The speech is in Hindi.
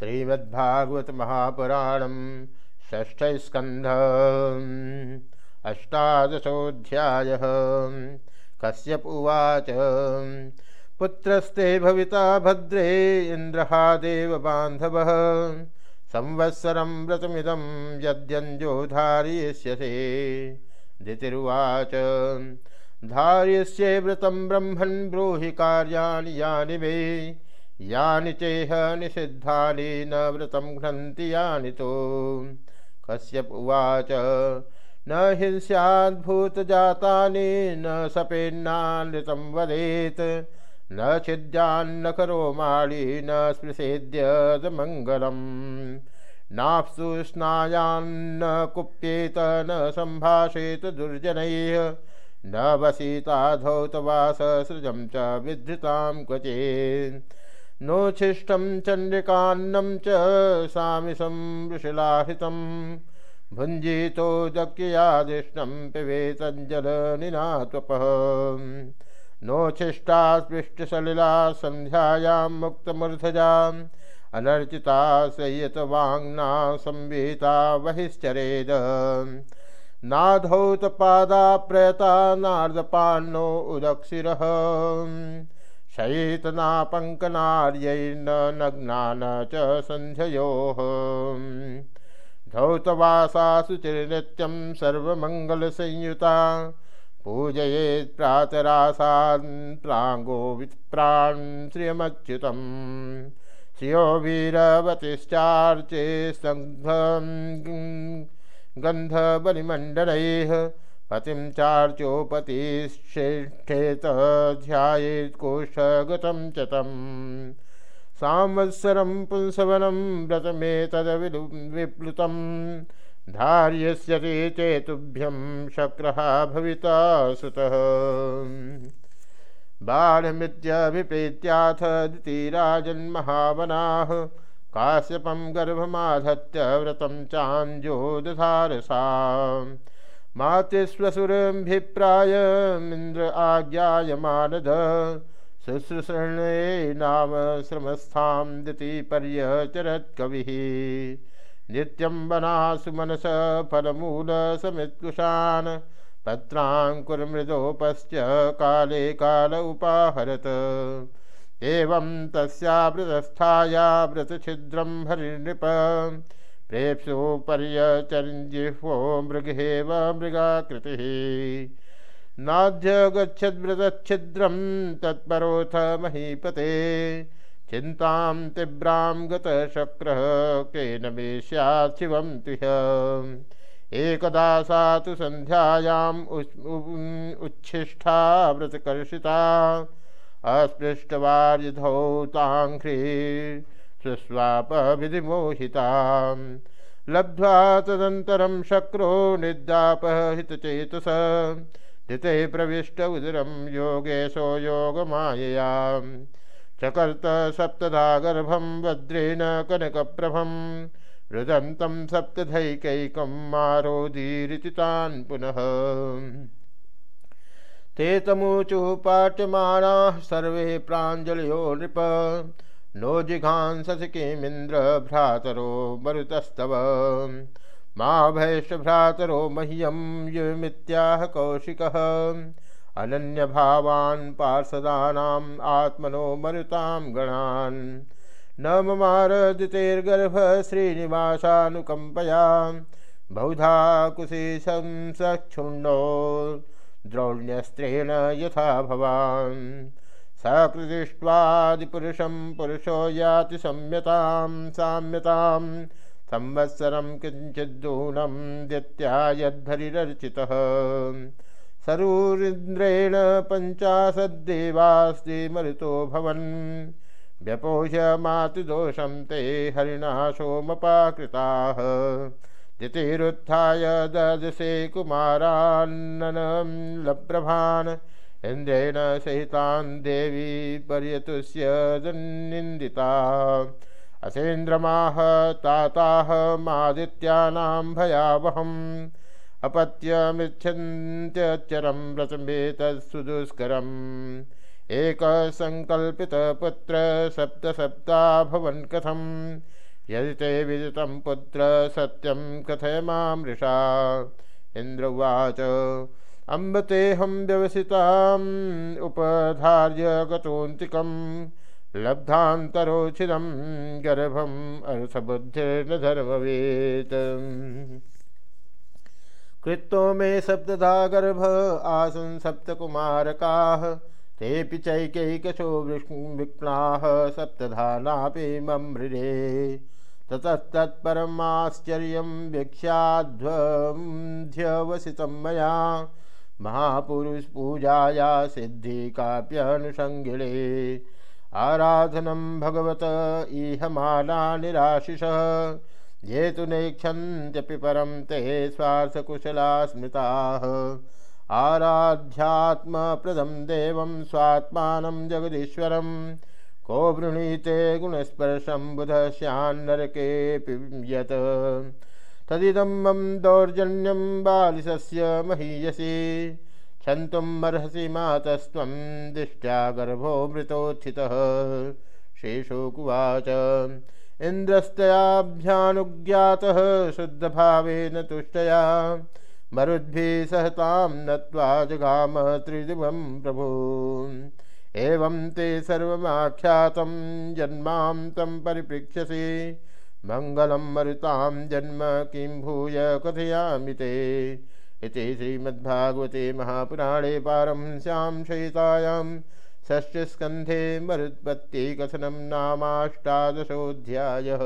श्रीमद्भागवत महापुराणम ष्ठ स्कंध अष्टादशोध्याय कश्यप उवाच पुत्रस्ते भविता भद्रे इंद्रहादेव बांधव संवत्सरं व्रतमिदं यद्यञ्जो धारयिष्यसे दितिरुवाच ब्रह्मन् ब्रूहि कार्याणि यानि मे। यानि चेह निषिद्धानि न व्रतं घ्नन्ति यानि तो। कश्यप उवाच, न हिंस्याद्भूतजातानि न सपेन्नानृतं वदेत्। न छिद्यान्न करो माळी न स्पृशेद्यदमङ्गलम् नाप्सु स्नायान्न कुप्येत न सम्भाषेत दुर्जनैः। न वसीता धौतवाससृजं च विधृतां क्वचेत्। नोच्छिष्टं चण्डिकान्नं च सामिसं वृषलाहितं। भुञ्जीतो दक्ययादिष्णं पिबेतञ्जलनिनात्वपः। नोच्छिष्टा स्पृष्टसलिला सन्ध्यायां मुक्तमूर्धजाम् अनर्चिता संयतवाङ्ना संविहिता बहिश्चरेद नाधौतपादा प्रयता नार्दपान्नो उदक्षिरः। शयितनापङ्कनार्यैर्न न च सन्ध्ययोः धौतवासासु चिरनित्यं सर्वमङ्गलसंयुता, पूजयेत् प्रातरासान् प्राङ्गो विप्रान् श्रियमच्युतम्। श्रियो वीरवतिश्चार्चे सङ्घं गन्धबलिमण्डलैः पतिं चार्चोपतिश्रेष्ठेत ध्यायेत्कोष्ठगतं च तं संवत्सरं पुंसवनं व्रतमेतद्विलु विप्लुतं। धार्यस्यते चेतुभ्यं शक्रः भविता सुतः। बालमित्यभिप्रीत्याथ दितिराजन्महावनाः काश्यपं गर्भमाधत्य व्रतं चाञ्जोदधारसा मातिस्वसुरभिप्रायमिन्द्र आज्ञायमानद। शुश्रूषणे नाम श्रमस्थां दितिपर्यचरत्कविः नित्यं वनासु मनस फलमूलसमित्कुशान् पत्राङ्कुरमृदोपश्च काले काल उपाहरत। एवं तस्यावृतस्थाया व्रतछिद्रं हरिनृप प्रेप्सु पर्यचरिजिह्वो मृगेव मृगाकृतिः। नाद्य गच्छद्व्रतच्छिद्रं तत्परोऽथ महीपते। चिन्तां तीव्रां गतशक्रः केन मे स्यात् शिवं तुह्य। एकदा सा तु सन्ध्यायाम् उच्छिष्टा व्रतकर्षिता। अस्पृष्टवार्यधौताङ्घ्री सुस्वापविधिमोहिता लब्ध्वा तदन्तरं शक्रो निद्रापहितचेतस। धृते प्रविष्ट उदरं योगेशो योगमायया चकर्त सप्तधा गर्भं वज्रेण कनकप्रभं रुदन्तं सप्तधैकैकं मारोदीरिति तान् पुनः। ते तमूचुः पाट्यमाणाः सर्वे प्राञ्जलयो नृप। नो जिघांससि किमिन्द्र भ्रातरो मरुतस्तव। मा भैष्ट भ्रातरो मह्यं युमित्याह कौशिकः। अनन्यभावान् पार्षदानाम् आत्मनो मरुतां गणान्। न ममारदितेर्गर्भ श्रीनिवासानुकम्पया बहुधा कुशीशं सक्षुण्णो द्रौण्यस्त्रेण यथा भवान्। सकृदृष्ट्वादिपुरुषं पुरुषो याति सम्यतां साम्यतां। संवत्सरं किञ्चिद्दूनं दित्या यद्धरिरर्चितः सरूरिन्द्रेण पञ्चाशद्देवास्ति मरुतो भवन् व्यपोह्यमातिदोषं ते हरिणा सोमपाकृताः। तिथिरुत्थाय ददसे कुमारान्ननं लप्रभान् इन्द्रेण सहितान् देवी पर्यतुष्य निन्दिता असेन्द्रमाह ताताः मादित्यानां भयावहम्। अपत्यमिच्छन्त्यचरं व्रतमेतत्सुदुष्करम् एकसङ्कल्पितपुत्र सप्तसप्ता भवन् कथं यदि ते विदितं पुत्र सत्यं कथय माँ मृषा इन्द्र उवाच अम्ब तेऽहं व्यवसिताम् उपधार्य गतोऽन्तिकं लब्धान्तरोचिदं गर्भम् अर्थबुद्धिर्न धर्मवेत्। कृत्तो मे सप्तधा गर्भ आसन् सप्तकुमारकाः, तेऽपि चैकैकशो विक्नाः सप्तधा नापि ममृरे ततस्तत्परमाश्चर्यं वीक्ष्याध्वध्यवसितं मया। महापुरुषपूजाया सिद्धि काप्यनुषङ्गिणे आराधनं भगवत ईहमाना निराशिषः ये तु नेक्षन्त्यपि परं ते स्वार्थकुशला स्मृताः आराध्यात्मप्रदं देवं स्वात्मानं जगदीश्वरं। को वृणीते गुणस्पर्शं बुधस्यान्नरकेऽपि यत्। तदिदं मम दौर्जन्यं बालिशस्य महीयसी। क्षन्तुम् अर्हसि मातस्त्वं दिष्ट्या गर्भो मृतोत्थितः। शेषोकुवाच इन्द्रस्तयाभ्यानुज्ञातः शुद्धभावेन तुष्टया। मरुद्भिः सहतां नत्वा जगाम त्रिदिवं प्रभु। एवं ते सर्वमाख्यातं जन्मां तं परिपृक्ष्यसि मङ्गलं मरुतां जन्म किं भूय कथयामि ते। श्रीमद्भागवते महापुराणे पारंस्यां शयितायां षष्ठस्कन्धे मरुत्पत्तिकथनं नामाष्टादशोऽध्यायः।